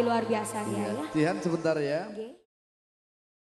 luar biasa Iya. ya. Jihan sebentar ya. Oke.